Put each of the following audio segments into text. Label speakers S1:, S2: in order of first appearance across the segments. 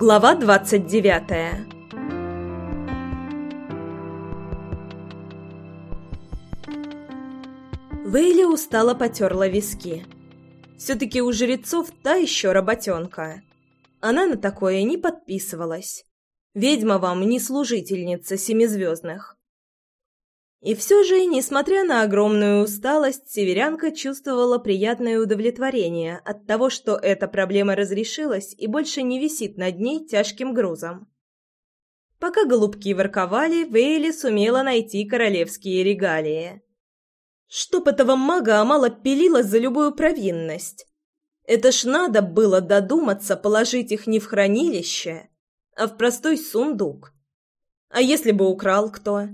S1: Глава двадцать девятая Вейли устало потерла виски. Все-таки у жрецов та еще работенка. Она на такое не подписывалась. Ведьма вам не служительница семизвездных. И все же, несмотря на огромную усталость, северянка чувствовала приятное удовлетворение от того, что эта проблема разрешилась и больше не висит над ней тяжким грузом. Пока голубки ворковали, Вейли сумела найти королевские регалии. Чтоб этого мага Амала пилила за любую провинность. Это ж надо было додуматься положить их не в хранилище, а в простой сундук. А если бы украл кто?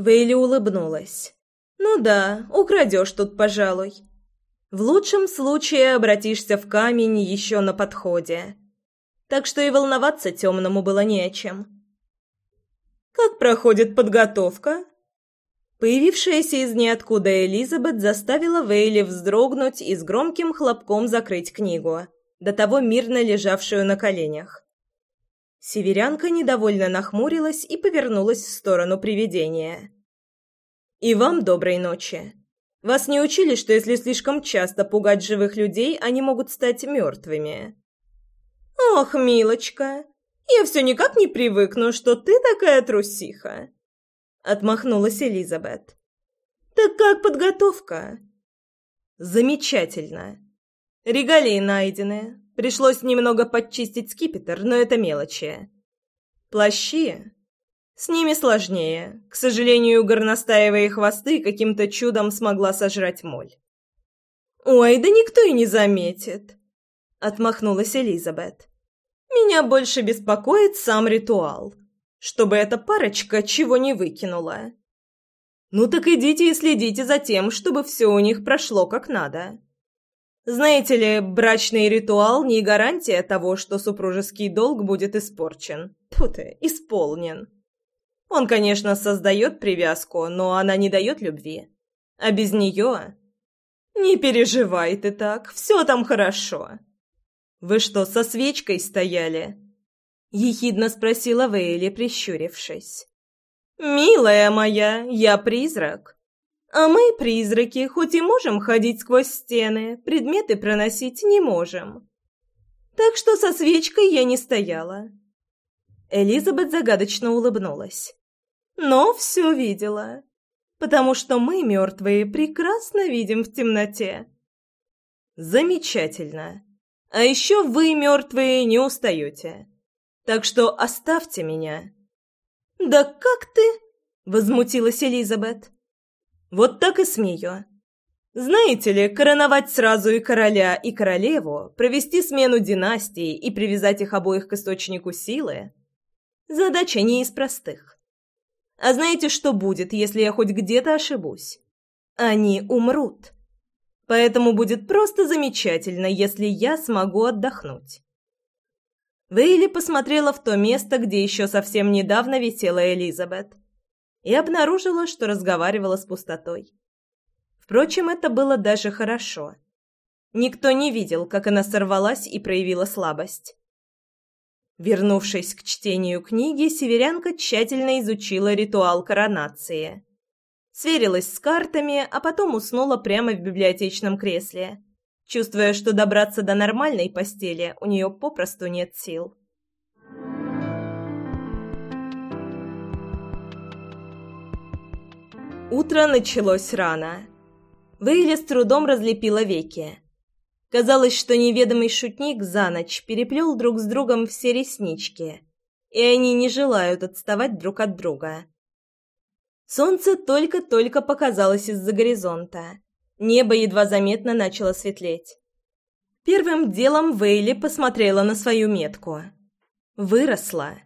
S1: Вейли улыбнулась. «Ну да, украдешь тут, пожалуй. В лучшем случае обратишься в камень еще на подходе. Так что и волноваться темному было не о чем». «Как проходит подготовка?» Появившаяся из ниоткуда Элизабет заставила Вейли вздрогнуть и с громким хлопком закрыть книгу, до того мирно лежавшую на коленях. Северянка недовольно нахмурилась и повернулась в сторону привидения. «И вам доброй ночи. Вас не учили, что если слишком часто пугать живых людей, они могут стать мертвыми?» «Ох, милочка, я все никак не привыкну, что ты такая трусиха!» Отмахнулась Элизабет. «Так как подготовка?» «Замечательно. Регалии найдены, Пришлось немного подчистить скипетр, но это мелочи. Плащи? С ними сложнее. К сожалению, горностаевые хвосты каким-то чудом смогла сожрать моль. «Ой, да никто и не заметит», — отмахнулась Элизабет. «Меня больше беспокоит сам ритуал, чтобы эта парочка чего не выкинула». «Ну так идите и следите за тем, чтобы все у них прошло как надо». Знаете ли, брачный ритуал не гарантия того, что супружеский долг будет испорчен. Тут и исполнен. Он, конечно, создает привязку, но она не дает любви. А без нее... Не переживай ты так, все там хорошо. Вы что, со свечкой стояли? Ехидно спросила Вейли, прищурившись. «Милая моя, я призрак. А мы, призраки, хоть и можем ходить сквозь стены, предметы проносить не можем. Так что со свечкой я не стояла. Элизабет загадочно улыбнулась. Но все видела, потому что мы, мертвые, прекрасно видим в темноте. Замечательно. А еще вы, мертвые, не устаете. Так что оставьте меня. Да как ты? Возмутилась Элизабет. Вот так и смею. Знаете ли, короновать сразу и короля, и королеву, провести смену династии и привязать их обоих к источнику силы – задача не из простых. А знаете, что будет, если я хоть где-то ошибусь? Они умрут. Поэтому будет просто замечательно, если я смогу отдохнуть. Вейли посмотрела в то место, где еще совсем недавно висела Элизабет и обнаружила, что разговаривала с пустотой. Впрочем, это было даже хорошо. Никто не видел, как она сорвалась и проявила слабость. Вернувшись к чтению книги, северянка тщательно изучила ритуал коронации. Сверилась с картами, а потом уснула прямо в библиотечном кресле, чувствуя, что добраться до нормальной постели у нее попросту нет сил. Утро началось рано. Вейли с трудом разлепила веки. Казалось, что неведомый шутник за ночь переплел друг с другом все реснички, и они не желают отставать друг от друга. Солнце только-только показалось из-за горизонта. Небо едва заметно начало светлеть. Первым делом Вейли посмотрела на свою метку. Выросла.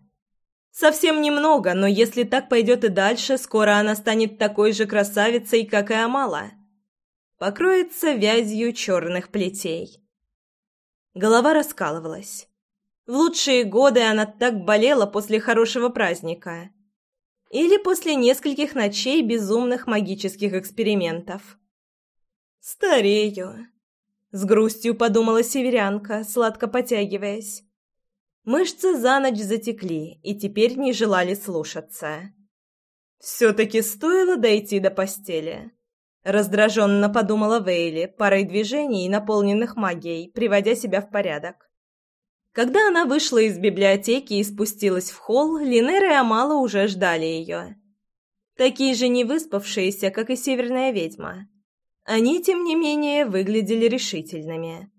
S1: Совсем немного, но если так пойдет и дальше, скоро она станет такой же красавицей, как и Амала. Покроется вязью черных плетей. Голова раскалывалась. В лучшие годы она так болела после хорошего праздника. Или после нескольких ночей безумных магических экспериментов. «Старею», — с грустью подумала северянка, сладко потягиваясь. Мышцы за ночь затекли и теперь не желали слушаться. Все-таки стоило дойти до постели. Раздраженно подумала Вейли, парой движений, наполненных магией, приводя себя в порядок. Когда она вышла из библиотеки и спустилась в холл, Линера и Амала уже ждали ее. Такие же невыспавшиеся, как и северная ведьма. Они, тем не менее, выглядели решительными.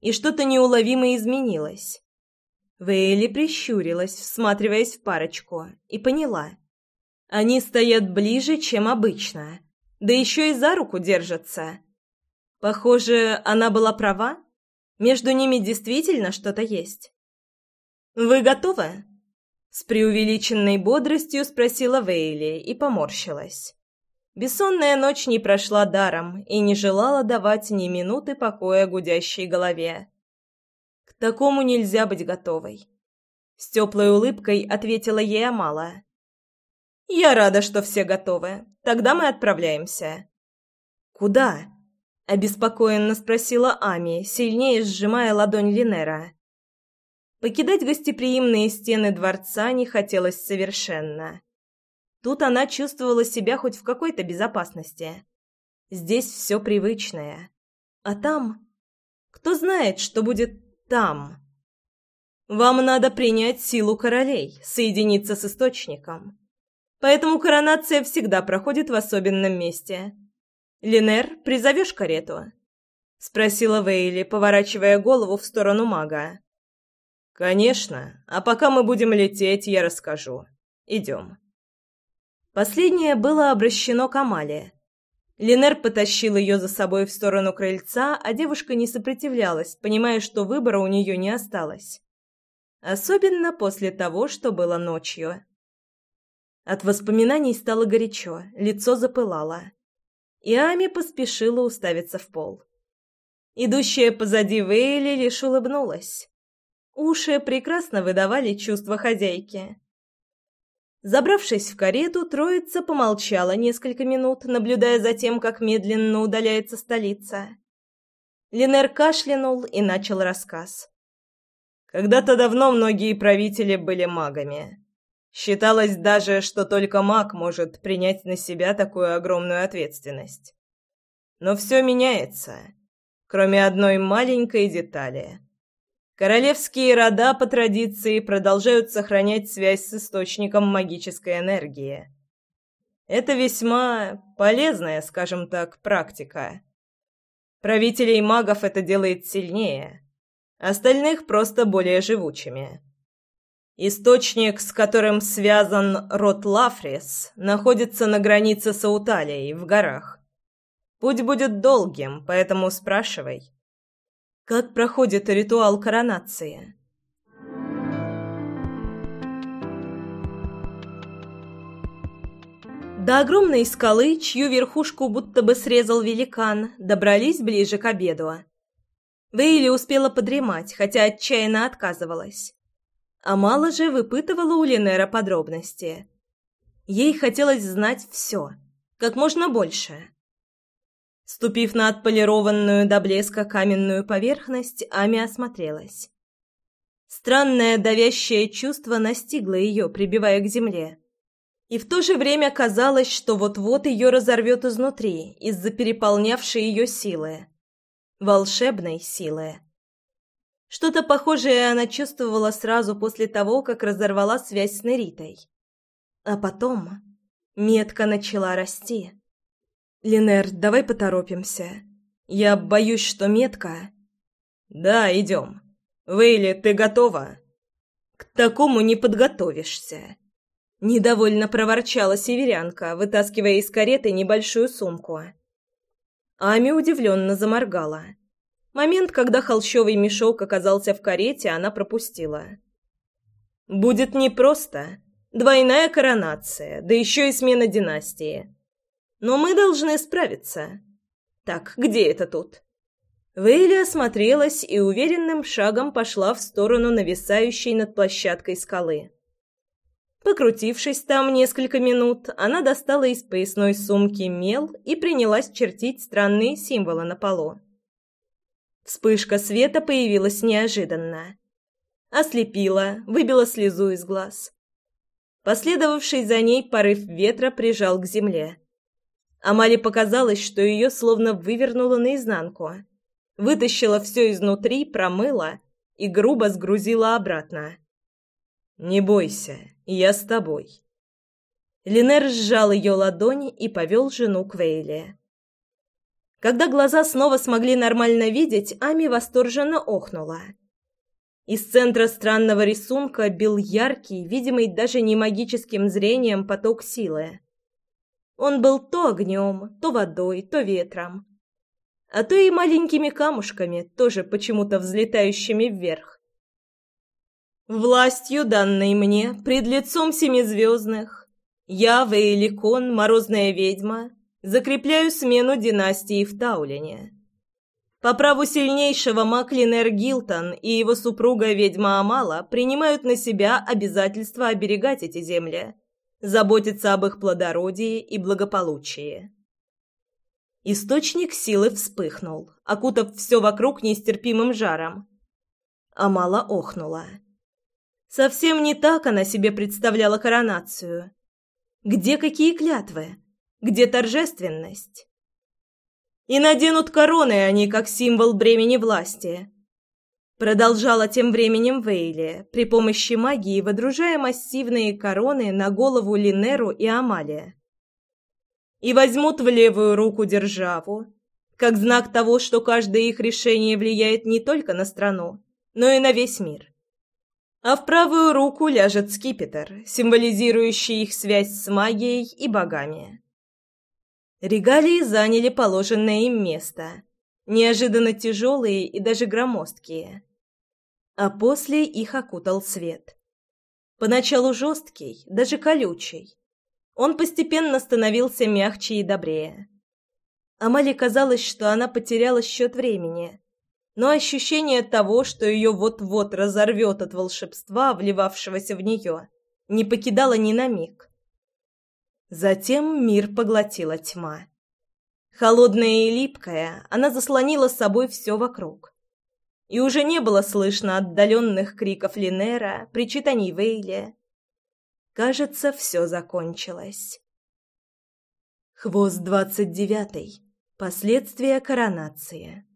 S1: И что-то неуловимо изменилось. Вейли прищурилась, всматриваясь в парочку, и поняла. Они стоят ближе, чем обычно, да еще и за руку держатся. Похоже, она была права. Между ними действительно что-то есть. «Вы готовы?» С преувеличенной бодростью спросила Вейли и поморщилась. Бессонная ночь не прошла даром и не желала давать ни минуты покоя гудящей голове. Такому нельзя быть готовой. С теплой улыбкой ответила ей Амала. «Я рада, что все готовы. Тогда мы отправляемся». «Куда?» — обеспокоенно спросила Ами, сильнее сжимая ладонь Линера. Покидать гостеприимные стены дворца не хотелось совершенно. Тут она чувствовала себя хоть в какой-то безопасности. Здесь все привычное. А там... Кто знает, что будет там? Вам надо принять силу королей, соединиться с источником. Поэтому коронация всегда проходит в особенном месте. Линер, призовешь карету?» — спросила Вейли, поворачивая голову в сторону мага. «Конечно. А пока мы будем лететь, я расскажу. Идем». Последнее было обращено к Амале. Линер потащил ее за собой в сторону крыльца, а девушка не сопротивлялась, понимая, что выбора у нее не осталось. Особенно после того, что было ночью. От воспоминаний стало горячо, лицо запылало. И Ами поспешила уставиться в пол. Идущая позади Вейли лишь улыбнулась. Уши прекрасно выдавали чувства хозяйки. Забравшись в карету, троица помолчала несколько минут, наблюдая за тем, как медленно удаляется столица. Линер кашлянул и начал рассказ. Когда-то давно многие правители были магами. Считалось даже, что только маг может принять на себя такую огромную ответственность. Но все меняется, кроме одной маленькой детали — Королевские рода по традиции продолжают сохранять связь с источником магической энергии. Это весьма полезная, скажем так, практика. Правителей магов это делает сильнее, остальных просто более живучими. Источник, с которым связан род Лафрис, находится на границе с Ауталией, в горах. Путь будет долгим, поэтому спрашивай. Как проходит ритуал коронации? До огромной скалы, чью верхушку будто бы срезал великан, добрались ближе к обеду. Вейли успела подремать, хотя отчаянно отказывалась. А мало же выпытывала у Линера подробности. Ей хотелось знать все, как можно больше. Ступив на отполированную до блеска каменную поверхность, Ами осмотрелась. Странное давящее чувство настигло ее, прибивая к земле. И в то же время казалось, что вот-вот ее разорвет изнутри из-за переполнявшей ее силы. Волшебной силы. Что-то похожее она чувствовала сразу после того, как разорвала связь с Неритой. А потом метка начала расти. «Линер, давай поторопимся. Я боюсь, что метка...» «Да, идем. Вейли, ты готова?» «К такому не подготовишься». Недовольно проворчала северянка, вытаскивая из кареты небольшую сумку. Ами удивленно заморгала. Момент, когда холщовый мешок оказался в карете, она пропустила. «Будет непросто. Двойная коронация, да еще и смена династии. Но мы должны справиться. Так, где это тут? Вейли осмотрелась и уверенным шагом пошла в сторону нависающей над площадкой скалы. Покрутившись там несколько минут, она достала из поясной сумки мел и принялась чертить странные символы на полу. Вспышка света появилась неожиданно. Ослепила, выбила слезу из глаз. Последовавший за ней порыв ветра прижал к земле. Амали показалось, что ее словно вывернуло наизнанку. Вытащила все изнутри, промыла и грубо сгрузила обратно. «Не бойся, я с тобой». Линер сжал ее ладони и повел жену к Вейле. Когда глаза снова смогли нормально видеть, Ами восторженно охнула. Из центра странного рисунка бил яркий, видимый даже не магическим зрением, поток силы. Он был то огнем, то водой, то ветром. А то и маленькими камушками, тоже почему-то взлетающими вверх. «Властью, данной мне, пред лицом семизвездных, я, Вейликон, морозная ведьма, закрепляю смену династии в Таулине». По праву сильнейшего Маклинер Гилтон и его супруга ведьма Амала принимают на себя обязательство оберегать эти земли, заботиться об их плодородии и благополучии. Источник силы вспыхнул, окутав все вокруг нестерпимым жаром. Амала охнула. Совсем не так она себе представляла коронацию. Где какие клятвы? Где торжественность? и наденут короны они как символ бремени власти. Продолжала тем временем Вейли, при помощи магии водружая массивные короны на голову Линеру и Амалия. И возьмут в левую руку державу, как знак того, что каждое их решение влияет не только на страну, но и на весь мир. А в правую руку ляжет скипетр, символизирующий их связь с магией и богами. Регалии заняли положенное им место, неожиданно тяжелые и даже громоздкие. А после их окутал свет. Поначалу жесткий, даже колючий. Он постепенно становился мягче и добрее. Амали казалось, что она потеряла счет времени, но ощущение того, что ее вот-вот разорвет от волшебства, вливавшегося в нее, не покидало ни на миг. Затем мир поглотила тьма. Холодная и липкая, она заслонила с собой все вокруг. И уже не было слышно отдаленных криков Линера, причитаний Вейли. Кажется, все закончилось. Хвост двадцать девятый. Последствия коронации.